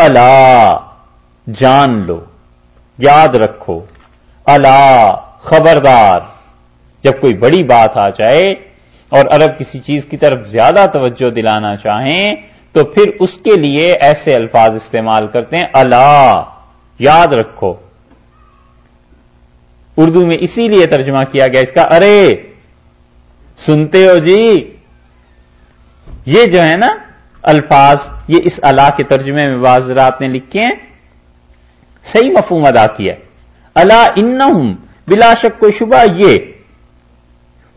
اللہ جان لو، یاد رکھو اللہ خبردار۔ جب کوئی بڑی بات آ جائے اور عرب کسی چیز کی طرف زیادہ توجہ دلانا چاہیں، تو پھر اس کے لیے ایسے الفاظ استعمال کرتے ہیں اللہ یاد رکھو۔ اردو میں اسی لیے ترجمہ کیا گیا، اس کا ارے۔ سنتے ہو جی؟ یہ جو ہے نا، الفاظ یہ اس اللہ کے ترجمے میں واضرات نے لکھے ہیں، صحیح مفہوم ادا کیا اللہ ان بلا شک و شبہ یہ،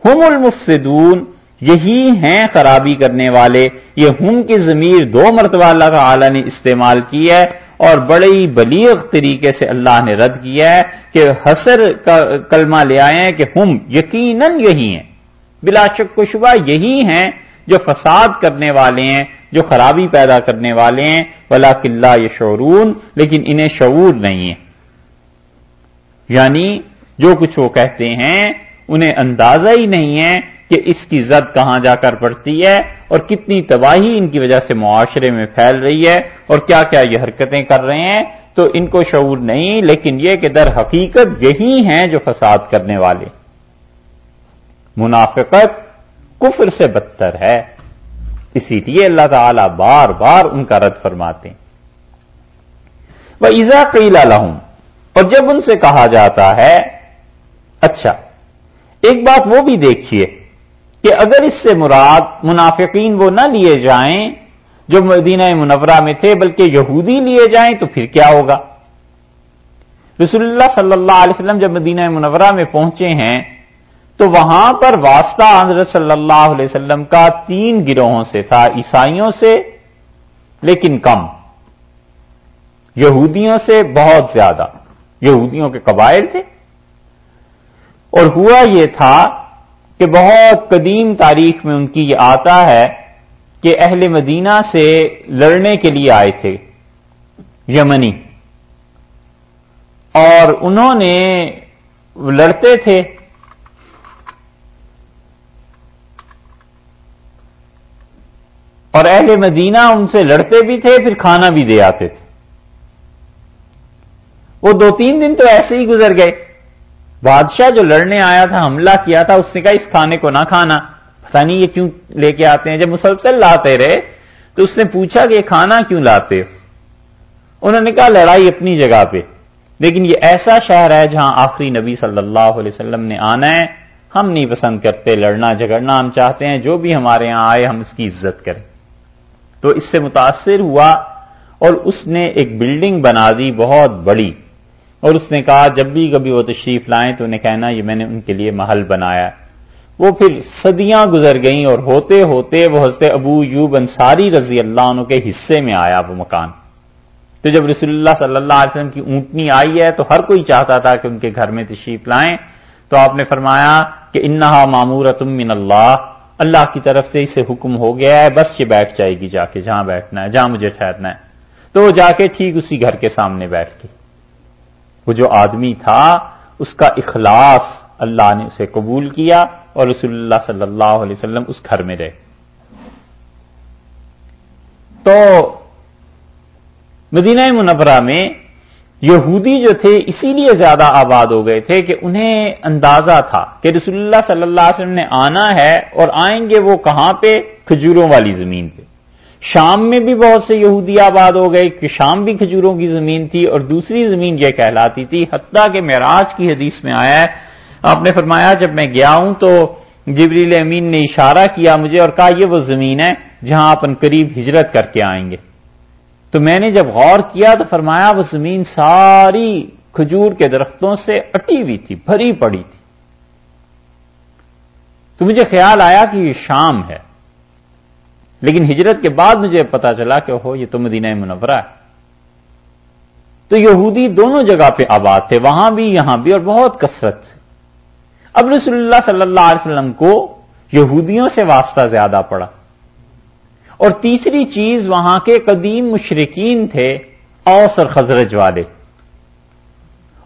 ہم المفسدون، یہی ہیں خرابی کرنے والے، یہ ہم کی ضمیر دو مرتبہ اللہ تعالی نے استعمال کی ہے اور بڑے ہی بلیغ طریقے سے اللہ نے رد کیا ہے کہ حسر کا کلمہ لے آئے ہیں کہ ہم یقیناً یہی ہیں۔ بلا شک و شبہ یہی ہیں جو فساد کرنے والے ہیں جو خرابی پیدا کرنے والے ہیں ولا قلعہ یہ شعرون لیکن انہیں شعور نہیں ہے۔ یعنی جو کچھ وہ کہتے ہیں، انہیں اندازہ ہی نہیں ہے کہ اس کی زد کہاں جا کر پڑتی ہے اور کتنی تباہی ان کی وجہ سے معاشرے میں پھیل رہی ہے اور کیا کیا یہ حرکتیں کر رہے ہیں۔ تو ان کو شعور نہیں، لیکن یہ کہ در حقیقت یہی ہیں جو فساد کرنے والے۔ منافقت کفر سے بدتر ہے۔ اسی لیے اللہ تعالی بار بار ان کا رد فرماتے ہیں۔ وہ ایزا قیلا لہوں اور جب ان سے کہا جاتا ہے اچھا ایک بات وہ بھی دیکھیے کہ اگر اس سے مراد منافقین وہ نہ لیے جائیں جو مدینہ منورہ میں تھے، بلکہ یہودی لیے جائیں، تو پھر کیا ہوگا؟ رسول اللہ صلی اللہ علیہ وسلم جب مدینہ منورہ میں پہنچے ہیں تو وہاں پر واسطہ حضرت صلی اللہ علیہ وسلم کا تین گروہوں سے تھا، عیسائیوں سے، لیکن کم۔ یہودیوں سے بہت زیادہ۔ یہودیوں کے قبائل تھے۔ اور ہوا یہ تھا کہ بہت قدیم تاریخ میں ان کی یہ آتا ہے کہ اہل مدینہ سے لڑنے کے لیے آئے تھے، یمنی۔ اور انہوں نے لڑتے تھے۔ اور اہل مدینہ ان سے لڑتے بھی تھے، پھر کھانا بھی دے آتے تھے۔ وہ دو تین دن تو ایسے ہی گزر گئے۔ بادشاہ جو لڑنے آیا تھا، حملہ کیا تھا، اس نے کہا، اس کھانے کو نہ کھانا۔ پتا نہیں یہ کیوں لے کے آتے ہیں۔ جب مسلسل لاتے رہے، تو اس نے پوچھا کہ یہ کھانا کیوں لاتے ہو؟ انہوں نے کہا، لڑائی اپنی جگہ پہ۔ لیکن یہ ایسا شہر ہے جہاں آخری نبی صلی اللہ علیہ وسلم نے آنا ہے۔ ہم نہیں پسند کرتے، لڑنا جھگڑنا، ہم چاہتے ہیں جو بھی ہمارے یہاں آئے، ہم اس کی عزت کریں۔ تو اس سے متاثر ہوا اور اس نے ایک بلڈنگ بنا دی بہت بڑی اور اس نے کہا جب بھی کبھی وہ تشریف لائیں تو انہیں کہنا یہ میں نے ان کے لیے محل بنایا وہ پھر صدیاں گزر گئیں اور ہوتے ہوتے وہ حضرت ابو یوب انصاری رضی اللہ عنہ کے حصے میں آیا وہ مکان۔ تو جب رسول اللہ صلی اللہ علیہ وسلم کی اونٹنی آئی ہے تو ہر کوئی چاہتا تھا کہ ان کے گھر میں تشریف لائیں۔ تو آپ نے فرمایا کہ انہا معمور من اللہ اللہ کی طرف سے اسے حکم ہو گیا ہے، بس یہ بیٹھ جائے گی جا کے، جہاں بیٹھنا ہے، جہاں مجھے ٹھہرنا ہے۔ تو وہ جا کے ٹھیک اسی گھر کے سامنے بیٹھ گئی۔ وہ جو آدمی تھا، اس کا اخلاص اللہ نے اسے قبول کیا اور رسول اللہ صلی اللہ علیہ وسلم اس گھر میں رہے۔ تو مدینہ منورہ میں یہودی جو تھے اسی لیے زیادہ آباد ہو گئے تھے کہ انہیں اندازہ تھا کہ رسول اللہ صلی اللہ علیہ وسلم نے آنا ہے اور آئیں گے وہ کہاں پہ؟ کھجوروں والی زمین پہ۔ شام میں بھی بہت سے یہودی آباد ہو گئے کہ شام بھی کھجوروں کی زمین تھی اور دوسری زمین یہ کہلاتی تھی، حتیٰ کہ معراج کی حدیث میں آیا ہے۔ آپ نے فرمایا جب میں گیا ہوں تو جبریل امین نے اشارہ کیا مجھے اور کہا یہ وہ زمین ہے جہاں آپ ان قریب ہجرت کر کے آئیں گے۔ تو میں نے جب غور کیا تو فرمایا وہ زمین ساری کھجور کے درختوں سے اٹی ہوئی تھی، بھری پڑی تھی۔ تو مجھے خیال آیا کہ یہ شام ہے۔ لیکن ہجرت کے بعد مجھے پتا چلا کہ ہو یہ تو مدینہ منورہ ہے۔ تو یہودی دونوں جگہ پہ آباد تھے وہاں بھی، یہاں بھی، اور بہت کثرت سے۔ اب رسول اللہ صلی اللہ علیہ وسلم کو یہودیوں سے واسطہ زیادہ پڑا۔ اور تیسری چیز وہاں کے قدیم مشرقین تھے، اوس اور خزرج والے۔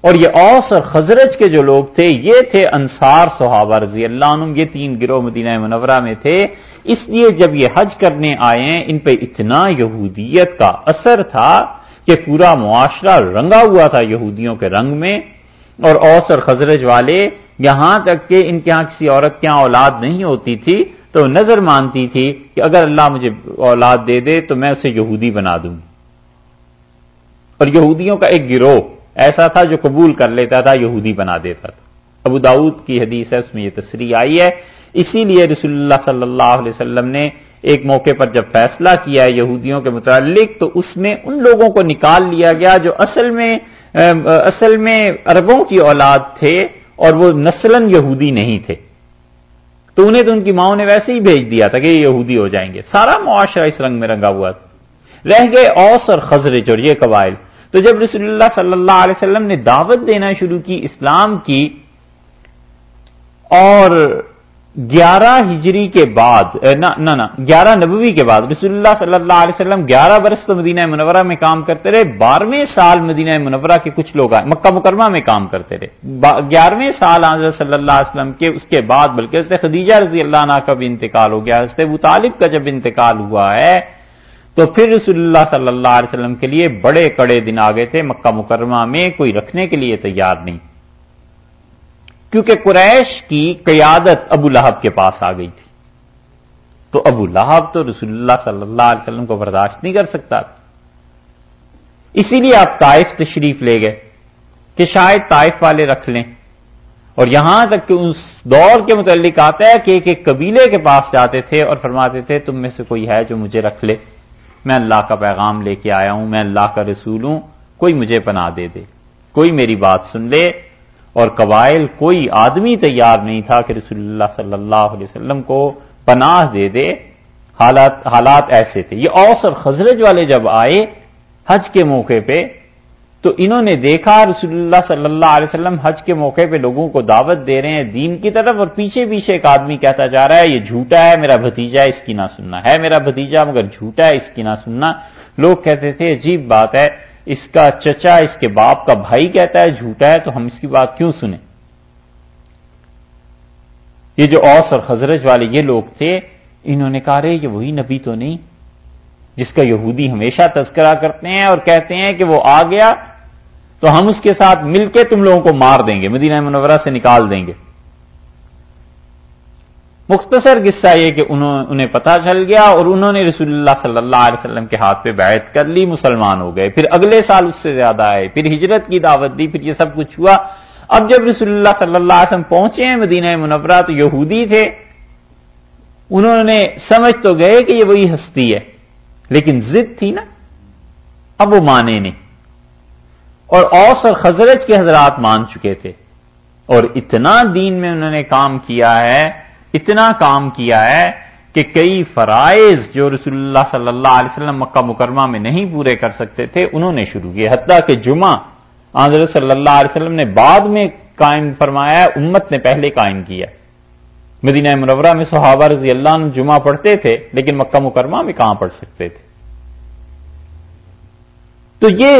اور یہ اوس اور خزرج کے جو لوگ تھے، یہ تھے انصار صحابہ رضی اللہ عنہ یہ تین گروہ مدینہ منورہ میں تھے۔ اس لیے جب یہ حج کرنے آئے ان پہ اتنا یہودیت کا اثر تھا کہ پورا معاشرہ رنگا ہوا تھا یہودیوں کے رنگ میں۔ اور اوس اور خزرج والے یہاں تک کہ ان کے یہاں کسی عورت کے یہاں اولاد نہیں ہوتی تھی۔ تو نظر مانتی تھی کہ اگر اللہ مجھے اولاد دے دے تو میں اسے یہودی بنا دوں۔ گی اور یہودیوں کا ایک گروہ ایسا تھا جو قبول کر لیتا تھا، یہودی بنا دیتا تھا۔ ابو داود کی حدیث ہے، اس میں یہ تصریح آئی ہے۔ اسی لیے رسول اللہ صلی اللہ علیہ وسلم نے ایک موقع پر جب فیصلہ کیا ہے یہودیوں کے متعلق، تو اس میں ان لوگوں کو نکال لیا گیا جو اصل میں اصل میں عربوں کی اولاد تھے اور وہ نسلن یہودی نہیں تھے۔ تو انہیں تو ان کی ماؤں نے ویسے ہی بھیج دیا تھا کہ یہ یہودی ہو جائیں گے۔ سارا معاشرہ اس رنگ میں رنگا ہوا تھا۔ رہ گئے اوس اور خزرج اور یہ قبائل۔ تو جب رسول اللہ صلی اللہ علیہ وسلم نے دعوت دینا شروع کی اسلام کی اور گیارہ ہجری کے بعد نہ نہ گیارہ نبوی کے بعد، رسول اللہ صلی اللہ علیہ وسلم گیارہ برس تو مدینہ منورہ میں کام کرتے رہے، بارہویں سال مدینہ منورہ کے کچھ لوگ آئے، مکہ مکرمہ میں کام کرتے رہے۔ گیارہویں سال حضرت صلی اللہ علیہ وسلم کے، اس کے بعد، بلکہ حضرت خدیجہ رضی اللہ عنہ کا بھی انتقال ہو گیا، حضرت ابو طالب کا جب انتقال ہوا ہے، تو پھر رسول اللہ صلی اللہ علیہ وسلم کے لیے بڑے کڑے دن آ گئے تھے، مکہ مکرمہ میں کوئی رکھنے کے لیے تیار نہیں۔ کیونکہ قریش کی قیادت ابو لہب کے پاس آ گئی تھی۔ تو ابو لہب تو رسول اللہ صلی اللہ علیہ وسلم کو برداشت نہیں کر سکتا تھا۔ اسی لیے آپ طائف تشریف لے گئے کہ شاید طائف والے رکھ لیں۔ اور یہاں تک کہ اس دور کے متعلق آتا ہے کہ ایک ایک قبیلے کے پاس جاتے تھے اور فرماتے تھے، تم میں سے کوئی ہے جو مجھے رکھ لے۔ میں اللہ کا پیغام لے کے آیا ہوں، میں اللہ کا رسول ہوں، کوئی مجھے پناہ دے دے۔ کوئی میری بات سن لے۔ اور قبائل کوئی آدمی تیار نہیں تھا کہ رسول اللہ صلی اللہ علیہ وسلم کو پناہ دے دے۔ حالات حالات ایسے تھے۔ یہ اوس اور خزرج والے جب آئے حج کے موقع پہ، تو انہوں نے دیکھا رسول اللہ صلی اللہ علیہ وسلم حج کے موقع پہ لوگوں کو دعوت دے رہے ہیں دین کی طرف اور پیچھے پیچھے ایک آدمی کہتا جا رہا ہے، یہ جھوٹا ہے، میرا بھتیجا اس کی نہ سننا۔ ہے میرا بھتیجا، مگر جھوٹا ہے، اس کی نہ سننا۔ لوگ کہتے تھے، عجیب بات ہے۔ اس کا چچا، اس کے باپ کا بھائی کہتا ہے، جھوٹا ہے، تو ہم اس کی بات کیوں سنیں؟ یہ جو اوس اور خزرج والے یہ لوگ تھے، انہوں نے کہا رہے یہ وہی نبی تو نہیں، جس کا یہودی ہمیشہ تذکرہ کرتے ہیں اور کہتے ہیں کہ وہ آ گیا، تو ہم اس کے ساتھ مل کے تم لوگوں کو مار دیں گے، مدینہ منورہ سے نکال دیں گے۔ مختصر قصہ یہ کہ انہوں انہیں پتا چل گیا اور انہوں نے رسول اللہ صلی اللہ علیہ وسلم کے ہاتھ پہ بیعت کر لی، مسلمان ہو گئے۔ پھر اگلے سال اس سے زیادہ آئے۔ پھر ہجرت کی دعوت دی، پھر یہ سب کچھ ہوا۔ اب جب رسول اللہ صلی اللہ علیہ وسلم پہنچے ہیں مدینہ منورہ، تو یہودی تھے۔ انہوں نے سمجھ تو گئے کہ یہ وہی ہستی ہے، لیکن ضد تھی نا۔ اب وہ مانے نہیں۔ اور اوس اور خزرج کے حضرات مان چکے تھے۔ اور اتنا دین میں انہوں نے کام کیا ہے اتنا کام کیا ہے کہ کئی فرائض جو رسول اللہ صلی اللہ علیہ وسلم مکہ مکرمہ میں نہیں پورے کر سکتے تھے، انہوں نے شروع کیے۔ حتیٰ کہ جمعہ آندر صلی اللہ علیہ وسلم نے بعد میں قائم فرمایا، امت نے پہلے قائم کیا۔ مدینہ منورہ میں صحابہ رضی اللہ عنہ جمعہ پڑھتے تھے، لیکن مکہ مکرمہ میں کہاں پڑھ سکتے تھے؟ تو یہ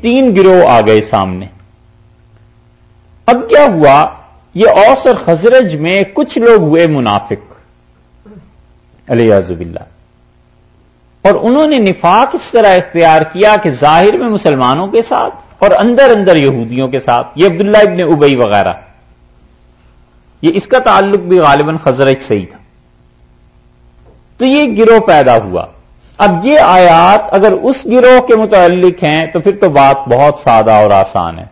تین گروہ آ گئے سامنے۔ اب کیا ہوا؟ یہ اوس اور خزرج میں کچھ لوگ ہوئے منافق علیہ اللہ اور انہوں نے نفاق اس طرح اختیار کیا کہ ظاہر میں مسلمانوں کے ساتھ اور اندر اندر یہودیوں کے ساتھ۔ یہ عبداللہ ابن ابئی وغیرہ۔ یہ اس کا تعلق بھی غالباً خزرج سے ہی تھا۔ تو یہ گروہ پیدا ہوا۔ اب یہ آیات اگر اس گروہ کے متعلق ہیں تو پھر تو بات بہت سادہ اور آسان ہے۔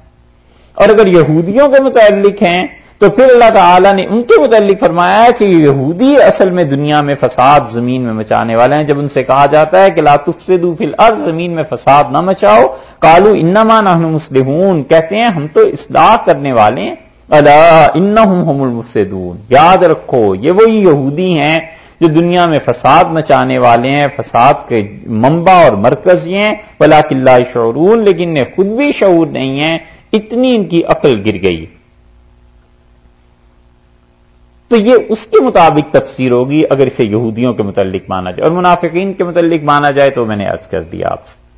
اور اگر یہودیوں کے متعلق ہیں تو پھر اللہ تعالیٰ نے ان کے متعلق فرمایا کہ یہودی اصل میں دنیا میں فساد زمین میں مچانے والے ہیں۔ جب ان سے کہا جاتا ہے کہ لاتف سے دو فل زمین میں فساد نہ مچاؤ۔ کالو انما نحن مسلمون۔ کہتے ہیں، ہم تو اصلاح کرنے والے ہیں۔ اللہ ان المفسدون۔ یاد رکھو، یہ وہی یہودی ہیں جو دنیا میں فساد مچانے والے ہیں۔ فساد کے منبع اور مرکز یہ ہیں۔ بلا قلعہ شعرون لیکن خود بھی شعور نہیں ہے اتنی ان کی عقل گر گئی۔ تو یہ اس کے مطابق تفسیر ہوگی اگر اسے یہودیوں کے متعلق مانا جائے اور منافقین کے متعلق مانا جائے تو میں نے عرض کر دیا آپ سے۔